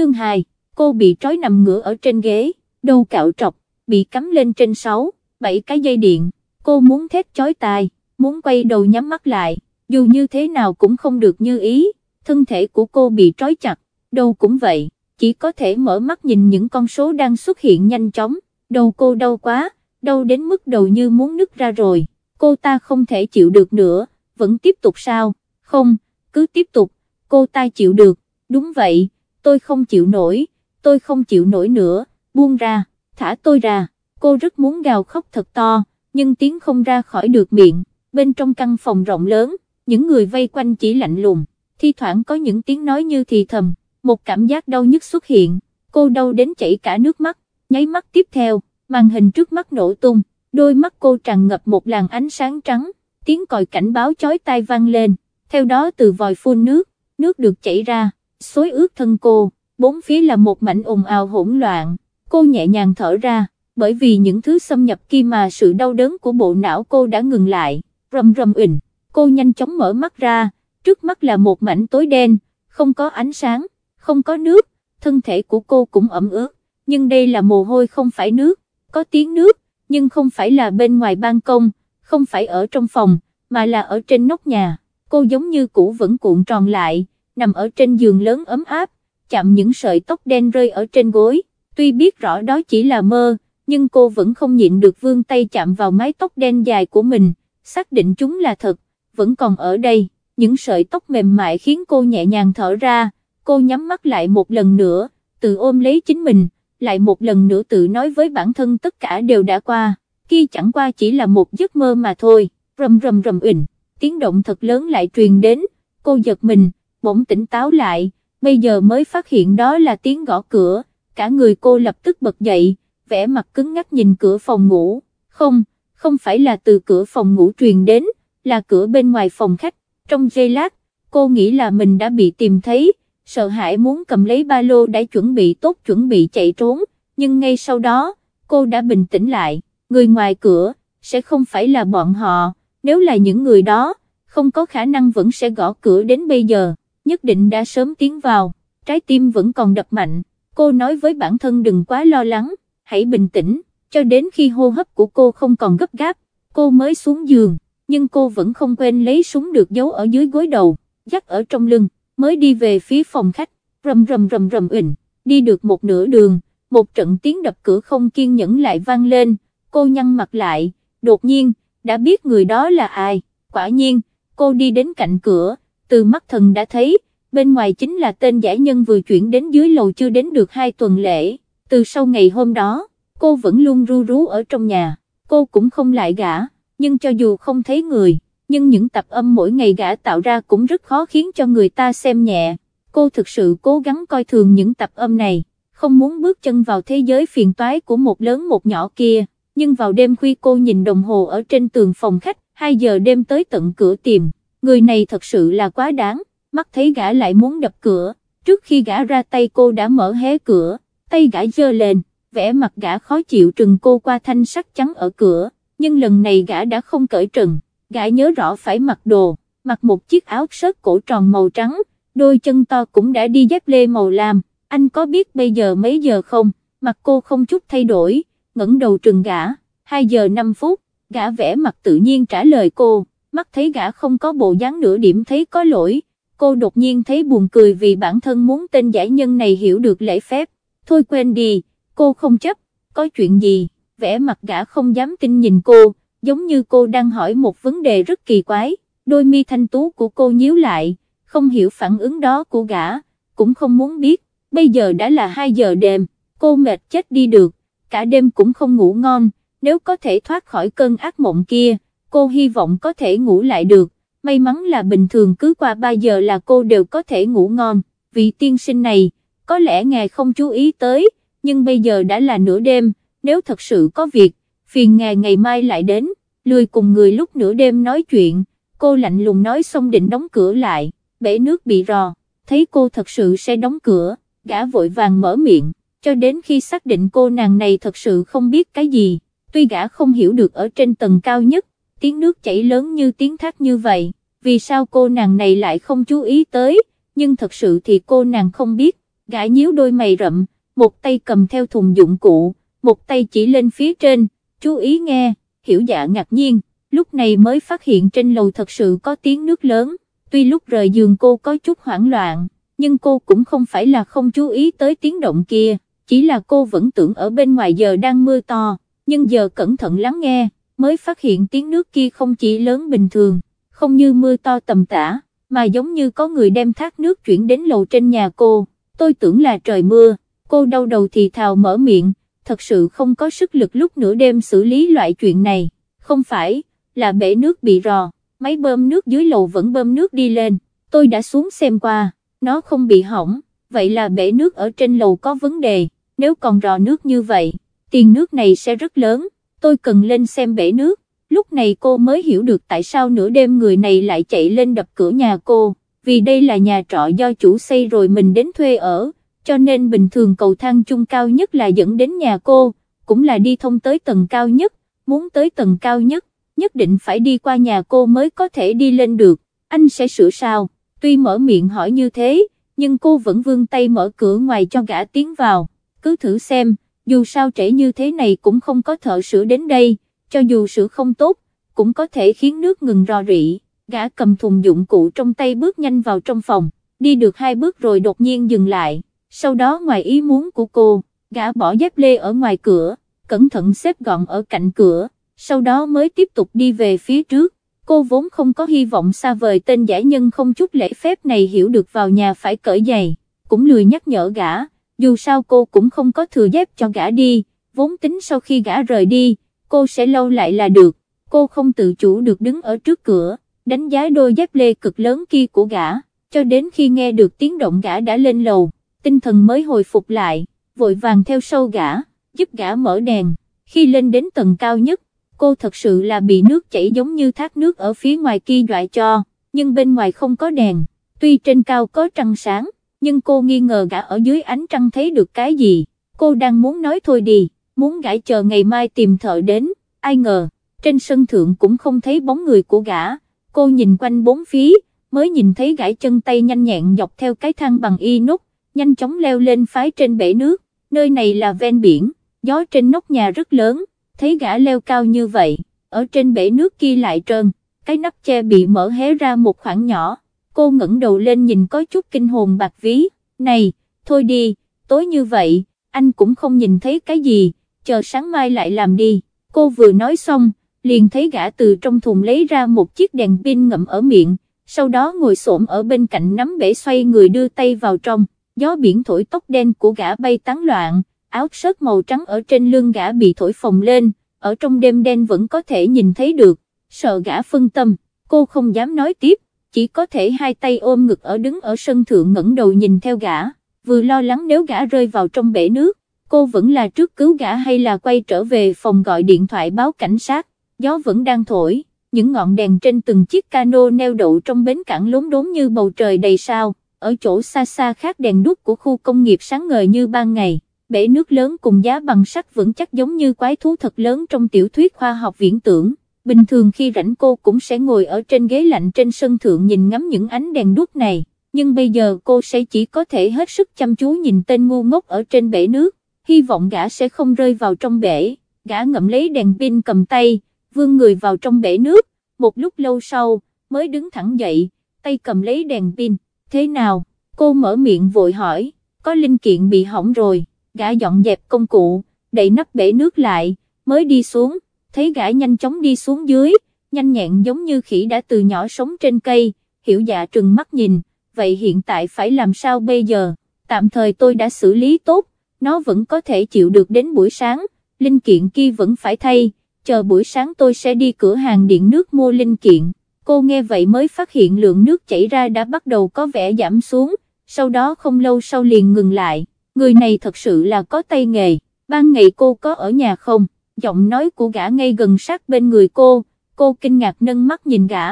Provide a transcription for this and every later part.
chương 2, cô bị trói nằm ngửa ở trên ghế, đầu cạo trọc, bị cắm lên trên 6, 7 cái dây điện, cô muốn thét chói tai, muốn quay đầu nhắm mắt lại, dù như thế nào cũng không được như ý, thân thể của cô bị trói chặt, đầu cũng vậy, chỉ có thể mở mắt nhìn những con số đang xuất hiện nhanh chóng, đầu cô đau quá, đau đến mức đầu như muốn nứt ra rồi, cô ta không thể chịu được nữa, vẫn tiếp tục sao, không, cứ tiếp tục, cô ta chịu được, đúng vậy, tôi không chịu nổi, tôi không chịu nổi nữa, buông ra, thả tôi ra, cô rất muốn gào khóc thật to, nhưng tiếng không ra khỏi được miệng, bên trong căn phòng rộng lớn, những người vây quanh chỉ lạnh lùng, thi thoảng có những tiếng nói như thì thầm, một cảm giác đau nhức xuất hiện, cô đau đến chảy cả nước mắt, nháy mắt tiếp theo, màn hình trước mắt nổ tung, đôi mắt cô tràn ngập một làn ánh sáng trắng, tiếng còi cảnh báo chói tai vang lên, theo đó từ vòi phun nước, nước được chảy ra, xối ướt thân cô, bốn phía là một mảnh ồn ào hỗn loạn, cô nhẹ nhàng thở ra, bởi vì những thứ xâm nhập kia mà sự đau đớn của bộ não cô đã ngừng lại, rầm rầm ình, cô nhanh chóng mở mắt ra, trước mắt là một mảnh tối đen, không có ánh sáng, không có nước, thân thể của cô cũng ẩm ướt, nhưng đây là mồ hôi không phải nước, có tiếng nước, nhưng không phải là bên ngoài ban công, không phải ở trong phòng, mà là ở trên nóc nhà, cô giống như cũ vẫn cuộn tròn lại, nằm ở trên giường lớn ấm áp, chạm những sợi tóc đen rơi ở trên gối, tuy biết rõ đó chỉ là mơ, nhưng cô vẫn không nhịn được vươn tay chạm vào mái tóc đen dài của mình, xác định chúng là thật, vẫn còn ở đây, những sợi tóc mềm mại khiến cô nhẹ nhàng thở ra, cô nhắm mắt lại một lần nữa, tự ôm lấy chính mình, lại một lần nữa tự nói với bản thân tất cả đều đã qua, kia chẳng qua chỉ là một giấc mơ mà thôi, rầm rầm rầm ình, tiếng động thật lớn lại truyền đến, cô giật mình, bỗng tỉnh táo lại, bây giờ mới phát hiện đó là tiếng gõ cửa, cả người cô lập tức bật dậy, vẻ mặt cứng ngắc nhìn cửa phòng ngủ, không, không phải là từ cửa phòng ngủ truyền đến, là cửa bên ngoài phòng khách, trong giây lát, cô nghĩ là mình đã bị tìm thấy, sợ hãi muốn cầm lấy ba lô đã chuẩn bị tốt chuẩn bị chạy trốn, nhưng ngay sau đó, cô đã bình tĩnh lại, người ngoài cửa, sẽ không phải là bọn họ, nếu là những người đó, không có khả năng vẫn sẽ gõ cửa đến bây giờ, nhất định đã sớm tiến vào, trái tim vẫn còn đập mạnh, cô nói với bản thân đừng quá lo lắng, hãy bình tĩnh, cho đến khi hô hấp của cô không còn gấp gáp, cô mới xuống giường, nhưng cô vẫn không quên lấy súng được giấu ở dưới gối đầu, dắt ở trong lưng, mới đi về phía phòng khách, rầm rầm rầm rầm ình, đi được một nửa đường, một trận tiếng đập cửa không kiên nhẫn lại vang lên, cô nhăn mặt lại, đột nhiên, đã biết người đó là ai, quả nhiên, cô đi đến cạnh cửa, từ mắt thần đã thấy, bên ngoài chính là tên giải nhân vừa chuyển đến dưới lầu chưa đến được hai tuần lễ, từ sau ngày hôm đó, cô vẫn luôn ru rú ở trong nhà, cô cũng không lại gã, nhưng cho dù không thấy người, nhưng những tập âm mỗi ngày gã tạo ra cũng rất khó khiến cho người ta xem nhẹ, cô thực sự cố gắng coi thường những tập âm này, không muốn bước chân vào thế giới phiền toái của một lớn một nhỏ kia, nhưng vào đêm khuya cô nhìn đồng hồ ở trên tường phòng khách, 2 giờ đêm tới tận cửa tìm, người này thật sự là quá đáng, mắt thấy gã lại muốn đập cửa, trước khi gã ra tay cô đã mở hé cửa, tay gã dơ lên, vẽ mặt gã khó chịu trừng cô qua thanh sắt trắng ở cửa, nhưng lần này gã đã không cởi trừng, gã nhớ rõ phải mặc đồ, mặc một chiếc áo sớt cổ tròn màu trắng, đôi chân to cũng đã đi dép lê màu lam, anh có biết bây giờ mấy giờ không, mặt cô không chút thay đổi, ngẩng đầu trừng gã, 2 giờ 5 phút, gã vẽ mặt tự nhiên trả lời cô, mắt thấy gã không có bộ dáng nửa điểm thấy có lỗi, cô đột nhiên thấy buồn cười vì bản thân muốn tên giải nhân này hiểu được lễ phép, thôi quên đi, cô không chấp, có chuyện gì, vẽ mặt gã không dám tin nhìn cô, giống như cô đang hỏi một vấn đề rất kỳ quái, đôi mi thanh tú của cô nhíu lại, không hiểu phản ứng đó của gã, cũng không muốn biết, bây giờ đã là 2 giờ đêm, cô mệt chết đi được, cả đêm cũng không ngủ ngon, nếu có thể thoát khỏi cơn ác mộng kia, cô hy vọng có thể ngủ lại được, may mắn là bình thường cứ qua 3 giờ là cô đều có thể ngủ ngon, vị tiên sinh này, có lẽ ngài không chú ý tới, nhưng bây giờ đã là nửa đêm, nếu thật sự có việc, phiền ngài ngày mai lại đến, lười cùng người lúc nửa đêm nói chuyện, cô lạnh lùng nói xong định đóng cửa lại, bể nước bị rò, thấy cô thật sự sẽ đóng cửa, gã vội vàng mở miệng, cho đến khi xác định cô nàng này thật sự không biết cái gì, tuy gã không hiểu được ở trên tầng cao nhất, tiếng nước chảy lớn như tiếng thác như vậy, vì sao cô nàng này lại không chú ý tới, nhưng thật sự thì cô nàng không biết, gã nhíu đôi mày rậm, một tay cầm theo thùng dụng cụ, một tay chỉ lên phía trên, chú ý nghe, hiểu dạ ngạc nhiên, lúc này mới phát hiện trên lầu thật sự có tiếng nước lớn, tuy lúc rời giường cô có chút hoảng loạn, nhưng cô cũng không phải là không chú ý tới tiếng động kia, chỉ là cô vẫn tưởng ở bên ngoài giờ đang mưa to, nhưng giờ cẩn thận lắng nghe, mới phát hiện tiếng nước kia không chỉ lớn bình thường, không như mưa to tầm tã, mà giống như có người đem thác nước chuyển đến lầu trên nhà cô, tôi tưởng là trời mưa, cô đau đầu thì thào mở miệng, thật sự không có sức lực lúc nửa đêm xử lý loại chuyện này, không phải, là bể nước bị rò, máy bơm nước dưới lầu vẫn bơm nước đi lên, tôi đã xuống xem qua, nó không bị hỏng, vậy là bể nước ở trên lầu có vấn đề, nếu còn rò nước như vậy, tiền nước này sẽ rất lớn, tôi cần lên xem bể nước, lúc này cô mới hiểu được tại sao nửa đêm người này lại chạy lên đập cửa nhà cô, vì đây là nhà trọ do chủ xây rồi mình đến thuê ở, cho nên bình thường cầu thang chung cao nhất là dẫn đến nhà cô, cũng là đi thông tới tầng cao nhất, muốn tới tầng cao nhất, nhất định phải đi qua nhà cô mới có thể đi lên được, anh sẽ sửa sao, tuy mở miệng hỏi như thế, nhưng cô vẫn vươn tay mở cửa ngoài cho gã tiến vào, cứ thử xem, dù sao trễ như thế này cũng không có thợ sửa đến đây, cho dù sửa không tốt, cũng có thể khiến nước ngừng rò rỉ, gã cầm thùng dụng cụ trong tay bước nhanh vào trong phòng, đi được hai bước rồi đột nhiên dừng lại, sau đó ngoài ý muốn của cô, gã bỏ dép lê ở ngoài cửa, cẩn thận xếp gọn ở cạnh cửa, sau đó mới tiếp tục đi về phía trước, cô vốn không có hy vọng xa vời tên giải nhân không chút lễ phép này hiểu được vào nhà phải cởi giày, cũng lười nhắc nhở gã, dù sao cô cũng không có thừa dép cho gã đi, vốn tính sau khi gã rời đi, cô sẽ lâu lại là được, cô không tự chủ được đứng ở trước cửa, đánh giá đôi dép lê cực lớn kia của gã, cho đến khi nghe được tiếng động gã đã lên lầu, tinh thần mới hồi phục lại, vội vàng theo sau gã, giúp gã mở đèn, khi lên đến tầng cao nhất, cô thật sự là bị nước chảy giống như thác nước ở phía ngoài kia dọa cho, nhưng bên ngoài không có đèn, tuy trên cao có trăng sáng, nhưng cô nghi ngờ gã ở dưới ánh trăng thấy được cái gì, cô đang muốn nói thôi đi, muốn gã chờ ngày mai tìm thợ đến, ai ngờ, trên sân thượng cũng không thấy bóng người của gã, cô nhìn quanh bốn phía, mới nhìn thấy gã chân tay nhanh nhẹn dọc theo cái thang bằng y nút, nhanh chóng leo lên phái trên bể nước, nơi này là ven biển, gió trên nóc nhà rất lớn, thấy gã leo cao như vậy, ở trên bể nước kia lại trơn, cái nắp che bị mở hé ra một khoảng nhỏ, cô ngẩng đầu lên nhìn có chút kinh hồn bạc ví, này, thôi đi, tối như vậy, anh cũng không nhìn thấy cái gì, chờ sáng mai lại làm đi, cô vừa nói xong, liền thấy gã từ trong thùng lấy ra một chiếc đèn pin ngậm ở miệng, sau đó ngồi xổm ở bên cạnh nắm bể xoay người đưa tay vào trong, gió biển thổi tóc đen của gã bay tán loạn, áo sớt màu trắng ở trên lưng gã bị thổi phồng lên, ở trong đêm đen vẫn có thể nhìn thấy được, sợ gã phân tâm, cô không dám nói tiếp, chỉ có thể hai tay ôm ngực ở đứng ở sân thượng ngẩng đầu nhìn theo gã, vừa lo lắng nếu gã rơi vào trong bể nước, cô vẫn là trước cứu gã hay là quay trở về phòng gọi điện thoại báo cảnh sát, gió vẫn đang thổi, những ngọn đèn trên từng chiếc cano neo đậu trong bến cảng lốm đốm như bầu trời đầy sao, ở chỗ xa xa khác đèn đuốc của khu công nghiệp sáng ngời như ban ngày bể nước lớn cùng giá bằng sắt vững chắc giống như quái thú thật lớn trong tiểu thuyết khoa học viễn tưởng. Bình thường khi rảnh cô cũng sẽ ngồi ở trên ghế lạnh trên sân thượng nhìn ngắm những ánh đèn đuốc này, nhưng bây giờ cô sẽ chỉ có thể hết sức chăm chú nhìn tên ngu ngốc ở trên bể nước, hy vọng gã sẽ không rơi vào trong bể, gã ngậm lấy đèn pin cầm tay, vươn người vào trong bể nước, một lúc lâu sau, mới đứng thẳng dậy, tay cầm lấy đèn pin, thế nào, cô mở miệng vội hỏi, có linh kiện bị hỏng rồi. Gã dọn dẹp công cụ, đậy nắp bể nước lại, mới đi xuống, thấy gã nhanh chóng đi xuống dưới, nhanh nhẹn giống như khỉ đã từ nhỏ sống trên cây, hiểu dạ trừng mắt nhìn, vậy hiện tại phải làm sao bây giờ, tạm thời tôi đã xử lý tốt, nó vẫn có thể chịu được đến buổi sáng, linh kiện kia vẫn phải thay, chờ buổi sáng tôi sẽ đi cửa hàng điện nước mua linh kiện, cô nghe vậy mới phát hiện lượng nước chảy ra đã bắt đầu có vẻ giảm xuống, sau đó không lâu sau liền ngừng lại. Người này thật sự là có tay nghề, ban ngày cô có ở nhà không, giọng nói của gã ngay gần sát bên người cô, cô kinh ngạc nâng mắt nhìn gã,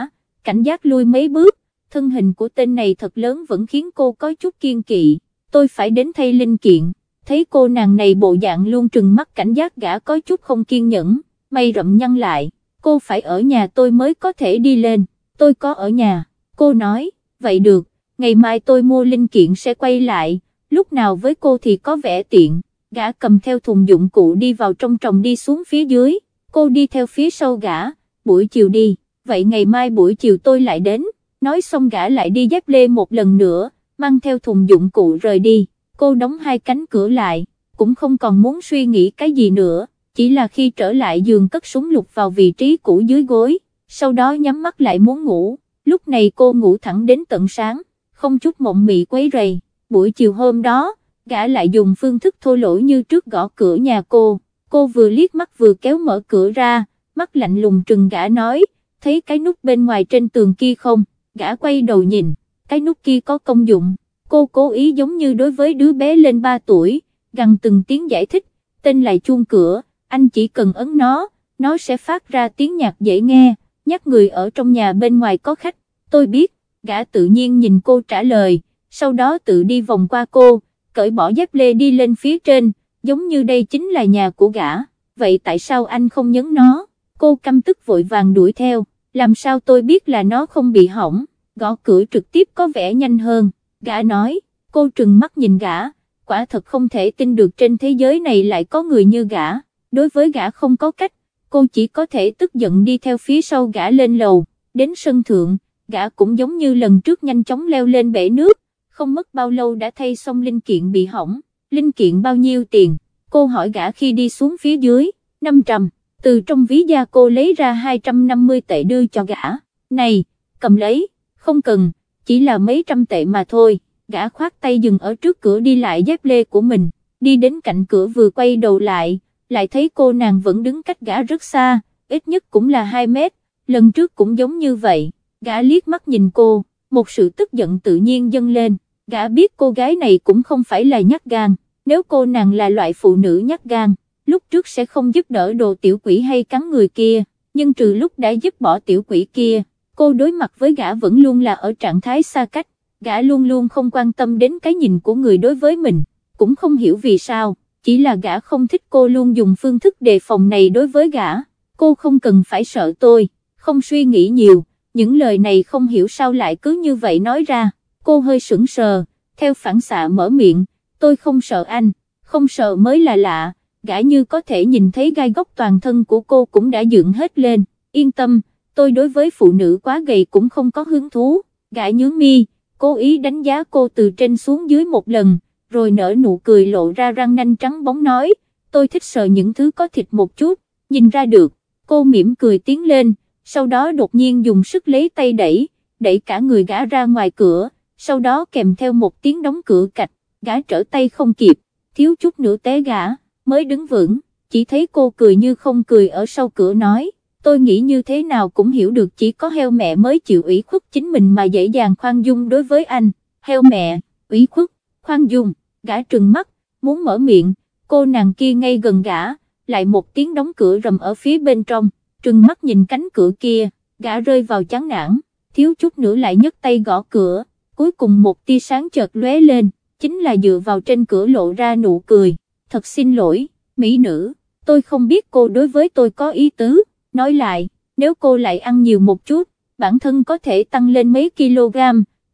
cảnh giác lui mấy bước, thân hình của tên này thật lớn vẫn khiến cô có chút kiên kỵ, tôi phải đến thay linh kiện, thấy cô nàng này bộ dạng luôn trừng mắt cảnh giác gã có chút không kiên nhẫn, mây rậm nhăn lại, cô phải ở nhà tôi mới có thể đi lên, tôi có ở nhà, cô nói, vậy được, ngày mai tôi mua linh kiện sẽ quay lại. Lúc nào với cô thì có vẻ tiện, gã cầm theo thùng dụng cụ đi vào trong trồng đi xuống phía dưới, cô đi theo phía sau gã, buổi chiều đi, vậy ngày mai buổi chiều tôi lại đến, nói xong gã lại đi dép lê một lần nữa, mang theo thùng dụng cụ rời đi, cô đóng hai cánh cửa lại, cũng không còn muốn suy nghĩ cái gì nữa, chỉ là khi trở lại giường cất súng lục vào vị trí cũ dưới gối, sau đó nhắm mắt lại muốn ngủ, lúc này cô ngủ thẳng đến tận sáng, không chút mộng mị quấy rầy, buổi chiều hôm đó, gã lại dùng phương thức thô lỗ như trước gõ cửa nhà cô, cô vừa liếc mắt vừa kéo mở cửa ra, mắt lạnh lùng trừng gã nói, thấy cái nút bên ngoài trên tường kia không, gã quay đầu nhìn, cái nút kia có công dụng, cô cố ý giống như đối với đứa bé lên 3 tuổi, gằn từng tiếng giải thích, tên lại chuông cửa, anh chỉ cần ấn nó, nó sẽ phát ra tiếng nhạc dễ nghe, nhắc người ở trong nhà bên ngoài có khách, tôi biết, gã tự nhiên nhìn cô trả lời, sau đó tự đi vòng qua cô, cởi bỏ dép lê đi lên phía trên, giống như đây chính là nhà của gã, vậy tại sao anh không nhấn nó, cô căm tức vội vàng đuổi theo, làm sao tôi biết là nó không bị hỏng, gõ cửa trực tiếp có vẻ nhanh hơn, gã nói, cô trừng mắt nhìn gã, quả thật không thể tin được trên thế giới này lại có người như gã, đối với gã không có cách, cô chỉ có thể tức giận đi theo phía sau gã lên lầu, đến sân thượng, gã cũng giống như lần trước nhanh chóng leo lên bể nước, không mất bao lâu đã thay xong linh kiện bị hỏng, linh kiện bao nhiêu tiền, cô hỏi gã khi đi xuống phía dưới, 500, từ trong ví da cô lấy ra 250 tệ đưa cho gã, này, cầm lấy, không cần, chỉ là mấy trăm tệ mà thôi, gã khoát tay dừng ở trước cửa đi lại dép lê của mình, đi đến cạnh cửa vừa quay đầu lại, lại thấy cô nàng vẫn đứng cách gã rất xa, ít nhất cũng là 2 mét, lần trước cũng giống như vậy, gã liếc mắt nhìn cô, một sự tức giận tự nhiên dâng lên, gã biết cô gái này cũng không phải là nhát gan, nếu cô nàng là loại phụ nữ nhát gan, lúc trước sẽ không giúp đỡ đồ tiểu quỷ hay cắn người kia, nhưng trừ lúc đã giúp bỏ tiểu quỷ kia, cô đối mặt với gã vẫn luôn là ở trạng thái xa cách, gã luôn luôn không quan tâm đến cái nhìn của người đối với mình, cũng không hiểu vì sao chỉ là gã không thích cô luôn dùng phương thức đề phòng này đối với gã, cô không cần phải sợ tôi, không suy nghĩ nhiều, những lời này không hiểu sao lại cứ như vậy nói ra, cô hơi sững sờ, theo phản xạ mở miệng, tôi không sợ anh, không sợ mới là lạ, gã như có thể nhìn thấy gai góc toàn thân của cô cũng đã dựng hết lên, yên tâm, tôi đối với phụ nữ quá gầy cũng không có hứng thú, gã nhướng mi, cố ý đánh giá cô từ trên xuống dưới một lần, rồi nở nụ cười lộ ra răng nanh trắng bóng nói, tôi thích sờ những thứ có thịt một chút, nhìn ra được, cô mỉm cười tiến lên, sau đó đột nhiên dùng sức lấy tay đẩy, đẩy cả người gã ra ngoài cửa, sau đó kèm theo một tiếng đóng cửa cạch, gã trở tay không kịp, thiếu chút nữa té gã, mới đứng vững, chỉ thấy cô cười như không cười ở sau cửa nói, tôi nghĩ như thế nào cũng hiểu được chỉ có heo mẹ mới chịu ủy khuất chính mình mà dễ dàng khoan dung đối với anh, heo mẹ, ủy khuất, khoan dung, gã trừng mắt, muốn mở miệng, cô nàng kia ngay gần gã, lại một tiếng đóng cửa rầm ở phía bên trong, trừng mắt nhìn cánh cửa kia, gã rơi vào chán nản, thiếu chút nữa lại nhấc tay gõ cửa, cuối cùng một tia sáng chợt lóe lên, chính là dựa vào trên cửa lộ ra nụ cười, thật xin lỗi, mỹ nữ, tôi không biết cô đối với tôi có ý tứ, nói lại, nếu cô lại ăn nhiều một chút, bản thân có thể tăng lên mấy kg,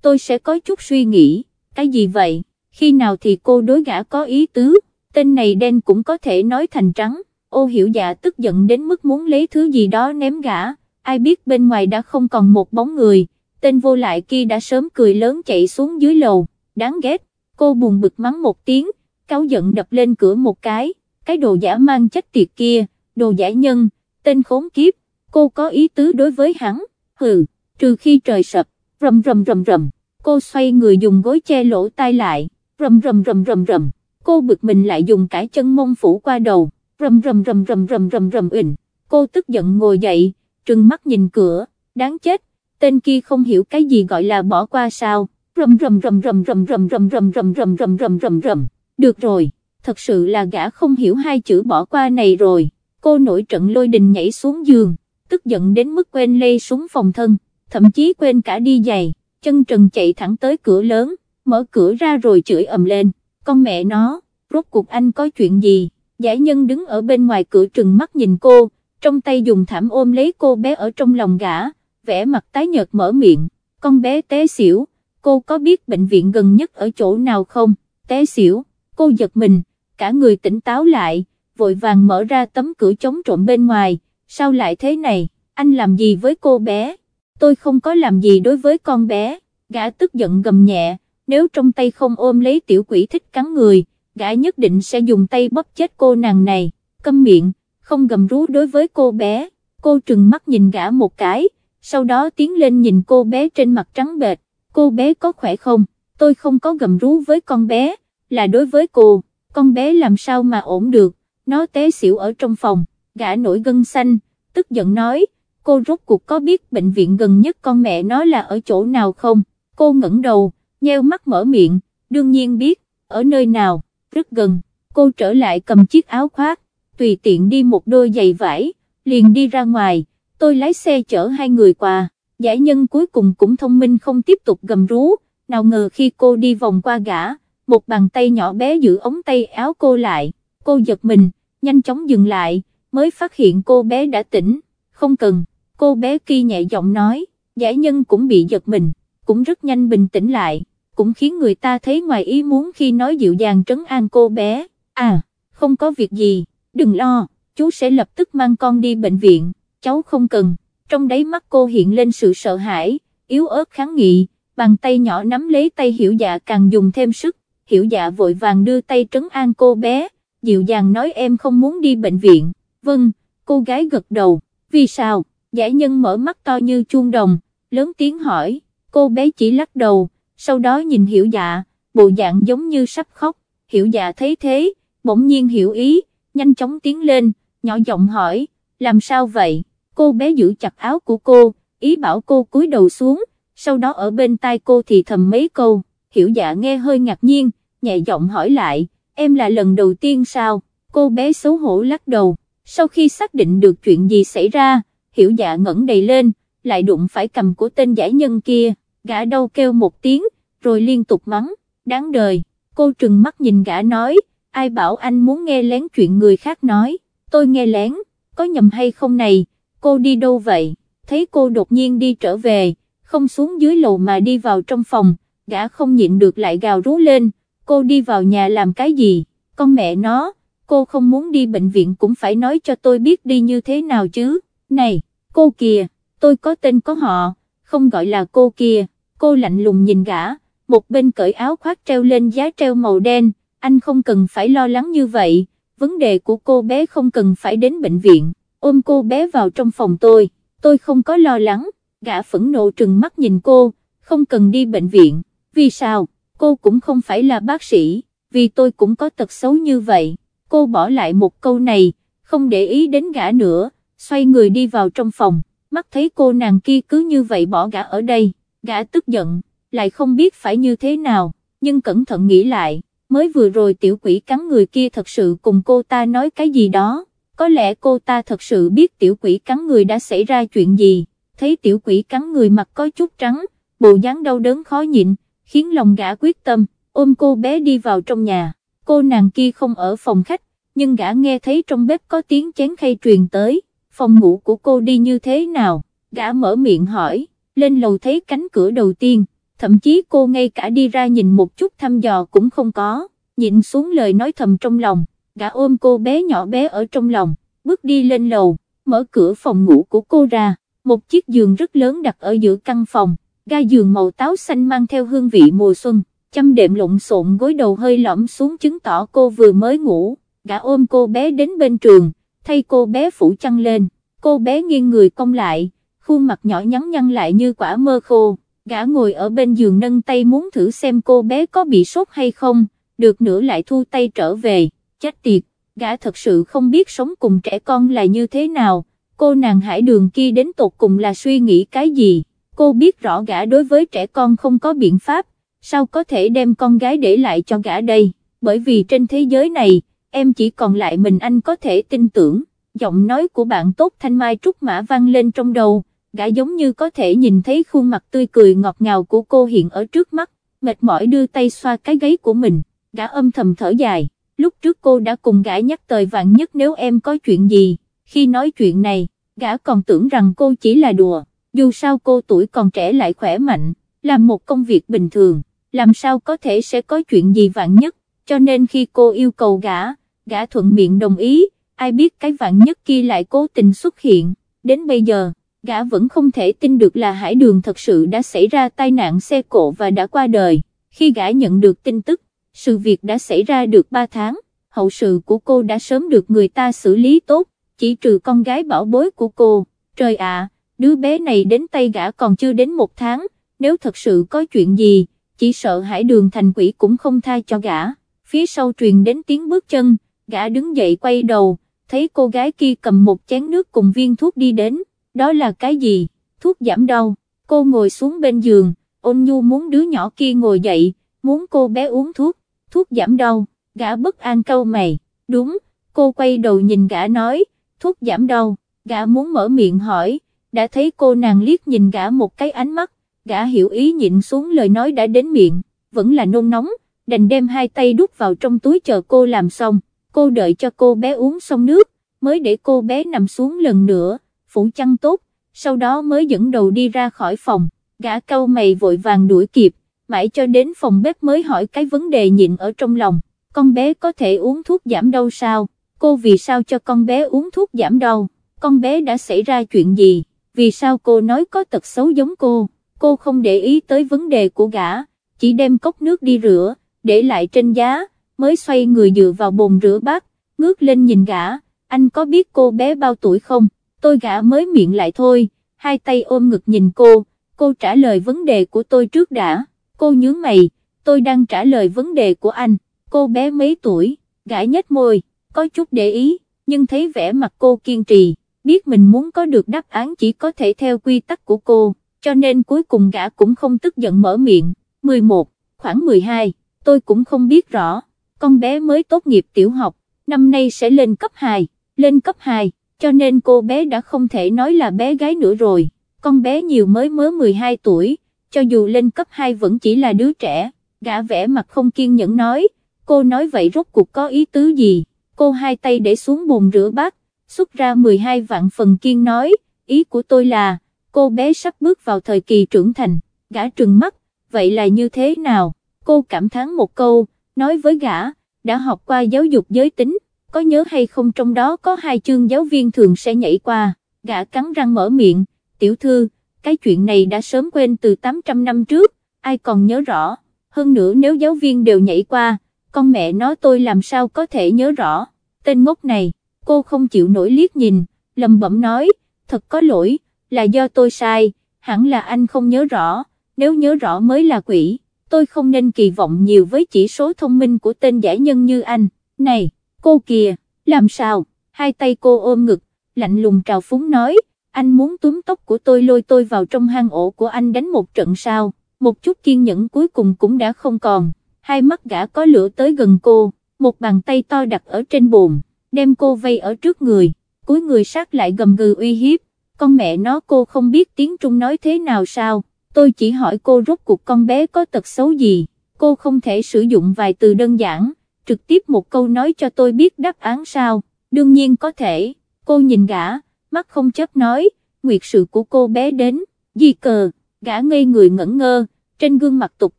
tôi sẽ có chút suy nghĩ, cái gì vậy? khi nào thì cô đối gã có ý tứ, tên này đen cũng có thể nói thành trắng, ô hiểu dạ tức giận đến mức muốn lấy thứ gì đó ném gã, ai biết bên ngoài đã không còn một bóng người, tên vô lại kia đã sớm cười lớn chạy xuống dưới lầu, đáng ghét, cô buồn bực mắng một tiếng, cáu giận đập lên cửa một cái, cái đồ giả mang chất tiệt kia, đồ giả nhân, tên khốn kiếp, cô có ý tứ đối với hắn, hừ, trừ khi trời sập, rầm rầm rầm rầm, cô xoay người dùng gối che lỗ tai lại. Rầm rầm rầm rầm rầm, cô bực mình lại dùng cả chân mông phủ qua đầu, rầm rầm rầm rầm rầm rầm rầm ình, cô tức giận ngồi dậy, trừng mắt nhìn cửa, đáng chết, tên kia không hiểu cái gì gọi là bỏ qua sao, rầm rầm rầm rầm rầm rầm rầm rầm rầm rầm rầm rầm rầm rầm, được rồi, thật sự là gã không hiểu hai chữ bỏ qua này rồi, cô nổi trận lôi đình nhảy xuống giường, tức giận đến mức quên lê súng phòng thân, thậm chí quên cả đi giày, chân trần chạy thẳng tới cửa lớn, mở cửa ra rồi chửi ầm lên, con mẹ nó, rốt cuộc anh có chuyện gì, giải nhân đứng ở bên ngoài cửa trừng mắt nhìn cô, trong tay dùng thảm ôm lấy cô bé ở trong lòng gã, vẻ mặt tái nhợt mở miệng, con bé té xỉu, cô có biết bệnh viện gần nhất ở chỗ nào không, té xỉu, cô giật mình, cả người tỉnh táo lại, vội vàng mở ra tấm cửa chống trộm bên ngoài, sao lại thế này, anh làm gì với cô bé, tôi không có làm gì đối với con bé, gã tức giận gầm nhẹ, nếu trong tay không ôm lấy tiểu quỷ thích cắn người, gã nhất định sẽ dùng tay bóp chết cô nàng này, câm miệng, không gầm rú đối với cô bé, cô trừng mắt nhìn gã một cái, sau đó tiến lên nhìn cô bé trên mặt trắng bệch, cô bé có khỏe không, tôi không có gầm rú với con bé, là đối với cô, con bé làm sao mà ổn được, nó té xỉu ở trong phòng, gã nổi gân xanh, tức giận nói, cô rốt cuộc có biết bệnh viện gần nhất con mẹ nó là ở chỗ nào không, cô ngẩng đầu, nheo mắt mở miệng, đương nhiên biết, ở nơi nào, rất gần, cô trở lại cầm chiếc áo khoác, tùy tiện đi một đôi giày vải, liền đi ra ngoài, tôi lái xe chở hai người qua, giải nhân cuối cùng cũng thông minh không tiếp tục gầm rú, nào ngờ khi cô đi vòng qua gã, một bàn tay nhỏ bé giữ ống tay áo cô lại, cô giật mình, nhanh chóng dừng lại, mới phát hiện cô bé đã tỉnh, không cần, cô bé kia nhẹ giọng nói, giải nhân cũng bị giật mình, cũng rất nhanh bình tĩnh lại, cũng khiến người ta thấy ngoài ý muốn khi nói dịu dàng trấn an cô bé, à, không có việc gì, đừng lo, chú sẽ lập tức mang con đi bệnh viện, cháu không cần, trong đáy mắt cô hiện lên sự sợ hãi, yếu ớt kháng nghị, bàn tay nhỏ nắm lấy tay hiểu dạ càng dùng thêm sức, hiểu dạ vội vàng đưa tay trấn an cô bé, dịu dàng nói em không muốn đi bệnh viện, vâng, cô gái gật đầu, vì sao, giải nhân mở mắt to như chuông đồng, lớn tiếng hỏi, cô bé chỉ lắc đầu, sau đó nhìn hiểu dạ, bộ dạng giống như sắp khóc, hiểu dạ thấy thế, bỗng nhiên hiểu ý, nhanh chóng tiến lên, nhỏ giọng hỏi, làm sao vậy, cô bé giữ chặt áo của cô, ý bảo cô cúi đầu xuống, sau đó ở bên tai cô thì thầm mấy câu, hiểu dạ nghe hơi ngạc nhiên, nhẹ giọng hỏi lại, em là lần đầu tiên sao, cô bé xấu hổ lắc đầu, sau khi xác định được chuyện gì xảy ra, hiểu dạ ngẩng đầy lên, lại đụng phải cầm của tên giải nhân kia, gã đau kêu một tiếng, rồi liên tục mắng, đáng đời, cô trừng mắt nhìn gã nói, ai bảo anh muốn nghe lén chuyện người khác nói, tôi nghe lén, có nhầm hay không này, cô đi đâu vậy, thấy cô đột nhiên đi trở về, không xuống dưới lầu mà đi vào trong phòng, gã không nhịn được lại gào rú lên, cô đi vào nhà làm cái gì, con mẹ nó, cô không muốn đi bệnh viện cũng phải nói cho tôi biết đi như thế nào chứ, này, cô kìa, tôi có tên có họ, không gọi là cô kìa, cô lạnh lùng nhìn gã, một bên cởi áo khoác treo lên giá treo màu đen, anh không cần phải lo lắng như vậy, vấn đề của cô bé không cần phải đến bệnh viện, ôm cô bé vào trong phòng tôi, tôi không có lo lắng, gã phẫn nộ trừng mắt nhìn cô, không cần đi bệnh viện, vì sao, cô cũng không phải là bác sĩ, vì tôi cũng có tật xấu như vậy, cô bỏ lại một câu này, không để ý đến gã nữa, xoay người đi vào trong phòng, mắt thấy cô nàng kia cứ như vậy bỏ gã ở đây, gã tức giận, lại không biết phải như thế nào, nhưng cẩn thận nghĩ lại, mới vừa rồi tiểu quỷ cắn người kia thật sự cùng cô ta nói cái gì đó, có lẽ cô ta thật sự biết tiểu quỷ cắn người đã xảy ra chuyện gì, thấy tiểu quỷ cắn người mặt có chút trắng, bộ dáng đau đớn khó nhịn, khiến lòng gã quyết tâm, ôm cô bé đi vào trong nhà, cô nàng kia không ở phòng khách, nhưng gã nghe thấy trong bếp có tiếng chén khay truyền tới, phòng ngủ của cô đi như thế nào, gã mở miệng hỏi, lên lầu thấy cánh cửa đầu tiên, thậm chí cô ngay cả đi ra nhìn một chút thăm dò cũng không có, nhịn xuống lời nói thầm trong lòng, gã ôm cô bé nhỏ bé ở trong lòng, bước đi lên lầu, mở cửa phòng ngủ của cô ra, một chiếc giường rất lớn đặt ở giữa căn phòng, ga giường màu táo xanh mang theo hương vị mùa xuân, chăm đệm lộn xộn gối đầu hơi lõm xuống chứng tỏ cô vừa mới ngủ, gã ôm cô bé đến bên trường, thay cô bé phủ chăn lên, cô bé nghiêng người cong lại, khuôn mặt nhỏ nhắn nhăn lại như quả mơ khô, gã ngồi ở bên giường nâng tay muốn thử xem cô bé có bị sốt hay không, được nữa lại thu tay trở về, chết tiệt, gã thật sự không biết sống cùng trẻ con là như thế nào, cô nàng hải đường kia đến tột cùng là suy nghĩ cái gì, cô biết rõ gã đối với trẻ con không có biện pháp, sao có thể đem con gái để lại cho gã đây, bởi vì trên thế giới này, em chỉ còn lại mình anh có thể tin tưởng, giọng nói của bạn tốt Thanh Mai Trúc Mã vang lên trong đầu gã giống như có thể nhìn thấy khuôn mặt tươi cười ngọt ngào của cô hiện ở trước mắt, mệt mỏi đưa tay xoa cái gáy của mình, gã âm thầm thở dài, lúc trước cô đã cùng gã nhắc tời vạn nhất nếu em có chuyện gì, khi nói chuyện này, gã còn tưởng rằng cô chỉ là đùa, dù sao cô tuổi còn trẻ lại khỏe mạnh, làm một công việc bình thường, làm sao có thể sẽ có chuyện gì vạn nhất, cho nên khi cô yêu cầu gã, gã thuận miệng đồng ý, ai biết cái vạn nhất kia lại cố tình xuất hiện, đến bây giờ, gã vẫn không thể tin được là hải đường thật sự đã xảy ra tai nạn xe cộ và đã qua đời, khi gã nhận được tin tức, sự việc đã xảy ra được 3 tháng, hậu sự của cô đã sớm được người ta xử lý tốt, chỉ trừ con gái bảo bối của cô, trời ạ, đứa bé này đến tay gã còn chưa đến một tháng, nếu thật sự có chuyện gì, chỉ sợ hải đường thành quỷ cũng không tha cho gã, phía sau truyền đến tiếng bước chân, gã đứng dậy quay đầu, thấy cô gái kia cầm một chén nước cùng viên thuốc đi đến, đó là cái gì, thuốc giảm đau, cô ngồi xuống bên giường, ôn nhu muốn đứa nhỏ kia ngồi dậy, muốn cô bé uống thuốc, thuốc giảm đau, gã bất an câu mày, đúng, cô quay đầu nhìn gã nói, thuốc giảm đau, gã muốn mở miệng hỏi, đã thấy cô nàng liếc nhìn gã một cái ánh mắt, gã hiểu ý nhịn xuống lời nói đã đến miệng, vẫn là nôn nóng, đành đem hai tay đút vào trong túi chờ cô làm xong, cô đợi cho cô bé uống xong nước, mới để cô bé nằm xuống lần nữa, phủ chăn tốt, sau đó mới dẫn đầu đi ra khỏi phòng, gã câu mày vội vàng đuổi kịp, mãi cho đến phòng bếp mới hỏi cái vấn đề nhịn ở trong lòng, con bé có thể uống thuốc giảm đau sao, cô vì sao cho con bé uống thuốc giảm đau, con bé đã xảy ra chuyện gì, vì sao cô nói có tật xấu giống cô, cô không để ý tới vấn đề của gã, chỉ đem cốc nước đi rửa, để lại trên giá, mới xoay người dựa vào bồn rửa bát, ngước lên nhìn gã, anh có biết cô bé bao tuổi không, tôi gã mới miệng lại thôi, hai tay ôm ngực nhìn cô, cô trả lời vấn đề của tôi trước đã, cô nhướng mày, tôi đang trả lời vấn đề của anh, cô bé mấy tuổi, gãi nhếch môi, có chút để ý, nhưng thấy vẻ mặt cô kiên trì, biết mình muốn có được đáp án chỉ có thể theo quy tắc của cô, cho nên cuối cùng gã cũng không tức giận mở miệng, 11, khoảng 12, tôi cũng không biết rõ, con bé mới tốt nghiệp tiểu học, năm nay sẽ lên cấp 2, lên cấp 2, cho nên cô bé đã không thể nói là bé gái nữa rồi, con bé nhiều mới mới 12 tuổi, cho dù lên cấp 2 vẫn chỉ là đứa trẻ, gã vẽ mặt không kiên nhẫn nói, cô nói vậy rốt cuộc có ý tứ gì, cô hai tay để xuống bồn rửa bát, xuất ra 12 vạn phần kiên nói, ý của tôi là, cô bé sắp bước vào thời kỳ trưởng thành, gã trừng mắt, vậy là như thế nào, cô cảm thán một câu, nói với gã, đã học qua giáo dục giới tính, có nhớ hay không trong đó có hai chương giáo viên thường sẽ nhảy qua, gã cắn răng mở miệng, tiểu thư, cái chuyện này đã sớm quên từ 800 năm trước, ai còn nhớ rõ, hơn nữa nếu giáo viên đều nhảy qua, con mẹ nó tôi làm sao có thể nhớ rõ, tên ngốc này, cô không chịu nổi liếc nhìn, lầm bẩm nói, thật có lỗi, là do tôi sai, hẳn là anh không nhớ rõ, nếu nhớ rõ mới là quỷ, tôi không nên kỳ vọng nhiều với chỉ số thông minh của tên giải nhân như anh, này, cô kìa, làm sao, hai tay cô ôm ngực, lạnh lùng trào phúng nói, anh muốn túm tóc của tôi lôi tôi vào trong hang ổ của anh đánh một trận sao, một chút kiên nhẫn cuối cùng cũng đã không còn, hai mắt gã có lửa tới gần cô, một bàn tay to đặt ở trên bồn, đem cô vây ở trước người, cuối người sát lại gầm gừ uy hiếp, con mẹ nó cô không biết tiếng Trung nói thế nào sao, tôi chỉ hỏi cô rốt cuộc con bé có tật xấu gì, cô không thể sử dụng vài từ đơn giản, trực tiếp một câu nói cho tôi biết đáp án sao, đương nhiên có thể, cô nhìn gã, mắt không chấp nói, nguyệt sự của cô bé đến, di cờ, gã ngây người ngẩn ngơ, trên gương mặt tục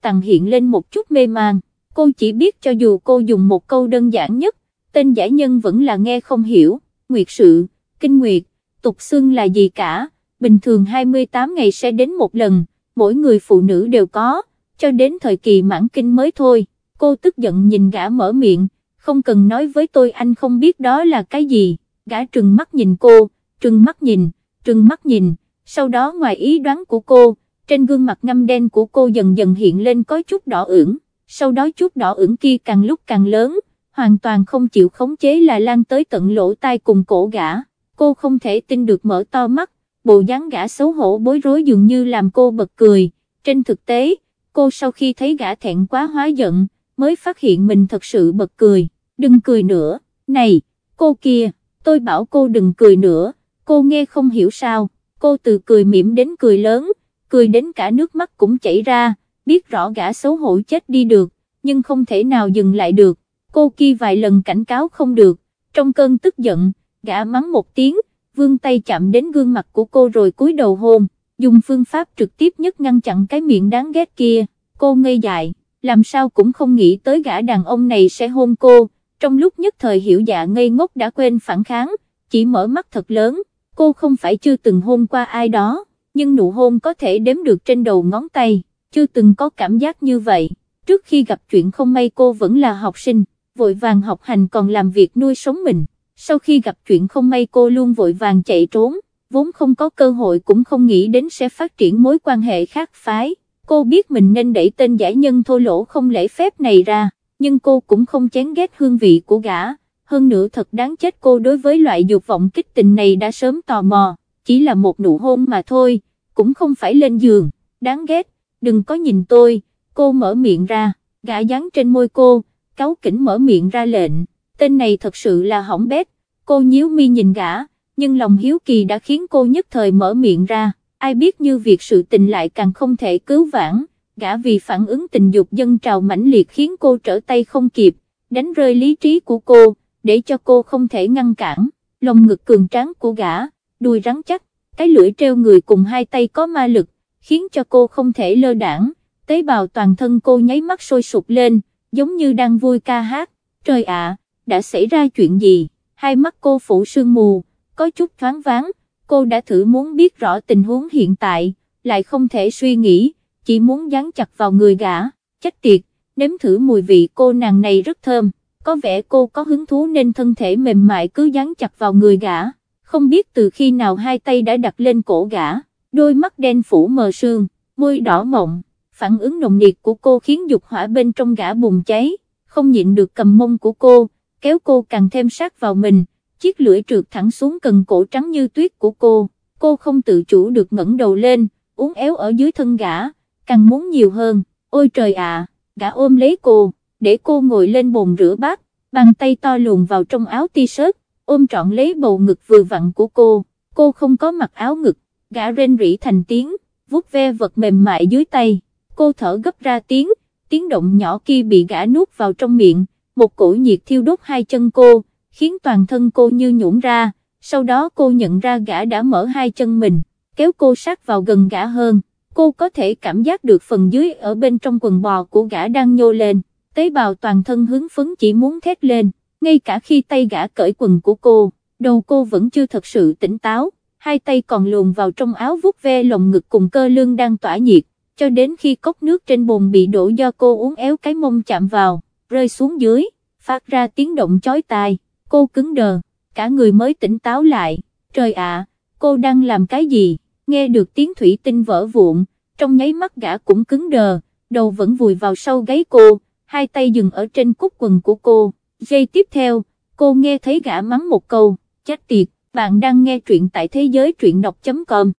tằng hiện lên một chút mê man, cô chỉ biết cho dù cô dùng một câu đơn giản nhất, tên giải nhân vẫn là nghe không hiểu, nguyệt sự, kinh nguyệt, tục xưng là gì cả, bình thường 28 ngày sẽ đến một lần, mỗi người phụ nữ đều có, cho đến thời kỳ mãn kinh mới thôi, cô tức giận nhìn gã mở miệng, không cần nói với tôi anh không biết đó là cái gì, gã trừng mắt nhìn cô, trừng mắt nhìn, trừng mắt nhìn, sau đó ngoài ý đoán của cô, trên gương mặt ngâm đen của cô dần dần hiện lên có chút đỏ ửng, sau đó chút đỏ ửng kia càng lúc càng lớn, hoàn toàn không chịu khống chế là lan tới tận lỗ tai cùng cổ gã, cô không thể tin được mở to mắt, bộ dáng gã xấu hổ bối rối dường như làm cô bật cười, trên thực tế, cô sau khi thấy gã thẹn quá hóa giận, mới phát hiện mình thật sự bật cười, đừng cười nữa, này, cô kia, tôi bảo cô đừng cười nữa, cô nghe không hiểu sao, cô từ cười mỉm đến cười lớn, cười đến cả nước mắt cũng chảy ra, biết rõ gã xấu hổ chết đi được, nhưng không thể nào dừng lại được, cô kia vài lần cảnh cáo không được, trong cơn tức giận, gã mắng một tiếng, vương tay chạm đến gương mặt của cô rồi cúi đầu hôn, dùng phương pháp trực tiếp nhất ngăn chặn cái miệng đáng ghét kia, cô ngây dại, làm sao cũng không nghĩ tới gã đàn ông này sẽ hôn cô, trong lúc nhất thời hiểu dạ ngây ngốc đã quên phản kháng, chỉ mở mắt thật lớn, cô không phải chưa từng hôn qua ai đó, nhưng nụ hôn có thể đếm được trên đầu ngón tay, chưa từng có cảm giác như vậy, trước khi gặp chuyện không may cô vẫn là học sinh, vội vàng học hành còn làm việc nuôi sống mình, sau khi gặp chuyện không may cô luôn vội vàng chạy trốn, vốn không có cơ hội cũng không nghĩ đến sẽ phát triển mối quan hệ khác phái, cô biết mình nên đẩy tên giải nhân thô lỗ không lễ phép này ra, nhưng cô cũng không chán ghét hương vị của gã, hơn nữa thật đáng chết cô đối với loại dục vọng kích tình này đã sớm tò mò, chỉ là một nụ hôn mà thôi, cũng không phải lên giường, đáng ghét, đừng có nhìn tôi, cô mở miệng ra, gã dán trên môi cô, cáu kỉnh mở miệng ra lệnh, tên này thật sự là hỏng bét, cô nhíu mi nhìn gã, nhưng lòng hiếu kỳ đã khiến cô nhất thời mở miệng ra, ai biết như việc sự tình lại càng không thể cứu vãn, gã vì phản ứng tình dục dân trào mãnh liệt khiến cô trở tay không kịp, đánh rơi lý trí của cô, để cho cô không thể ngăn cản, lồng ngực cường tráng của gã, đuôi rắn chắc, cái lưỡi treo người cùng hai tay có ma lực, khiến cho cô không thể lơ đảng, tế bào toàn thân cô nháy mắt sôi sụp lên, giống như đang vui ca hát, trời ạ, đã xảy ra chuyện gì, hai mắt cô phủ sương mù, có chút thoáng váng, cô đã thử muốn biết rõ tình huống hiện tại, lại không thể suy nghĩ, chỉ muốn dán chặt vào người gã, chết tiệt, nếm thử mùi vị cô nàng này rất thơm, có vẻ cô có hứng thú nên thân thể mềm mại cứ dán chặt vào người gã, không biết từ khi nào hai tay đã đặt lên cổ gã, đôi mắt đen phủ mờ sương, môi đỏ mộng, phản ứng nồng nhiệt của cô khiến dục hỏa bên trong gã bùng cháy, không nhịn được cầm mông của cô, kéo cô càng thêm sát vào mình, chiếc lưỡi trượt thẳng xuống cần cổ trắng như tuyết của cô, cô không tự chủ được ngẩng đầu lên, uốn éo ở dưới thân gã, càng muốn nhiều hơn, ôi trời ạ, gã ôm lấy cô, để cô ngồi lên bồn rửa bát, bàn tay to luồn vào trong áo t-shirt, ôm trọn lấy bầu ngực vừa vặn của cô, cô không có mặc áo ngực, gã rên rỉ thành tiếng, vuốt ve vật mềm mại dưới tay, cô thở gấp ra tiếng, tiếng động nhỏ kia bị gã nuốt vào trong miệng, một cổ nhiệt thiêu đốt hai chân cô, khiến toàn thân cô như nhũn ra, sau đó cô nhận ra gã đã mở hai chân mình, kéo cô sát vào gần gã hơn, cô có thể cảm giác được phần dưới ở bên trong quần bò của gã đang nhô lên, tế bào toàn thân hứng phấn chỉ muốn thét lên, ngay cả khi tay gã cởi quần của cô, đầu cô vẫn chưa thật sự tỉnh táo, hai tay còn luồn vào trong áo vuốt ve lồng ngực cùng cơ lương đang tỏa nhiệt, cho đến khi cốc nước trên bồn bị đổ do cô uống éo cái mông chạm vào, rơi xuống dưới, phát ra tiếng động chói tai cô cứng đờ, cả người mới tỉnh táo lại, trời ạ, cô đang làm cái gì, nghe được tiếng thủy tinh vỡ vụn, trong nháy mắt gã cũng cứng đờ, đầu vẫn vùi vào sau gáy cô, hai tay dừng ở trên cúc quần của cô, giây tiếp theo, cô nghe thấy gã mắng một câu, chết tiệt, bạn đang nghe truyện tại thế giới truyện đọc.com.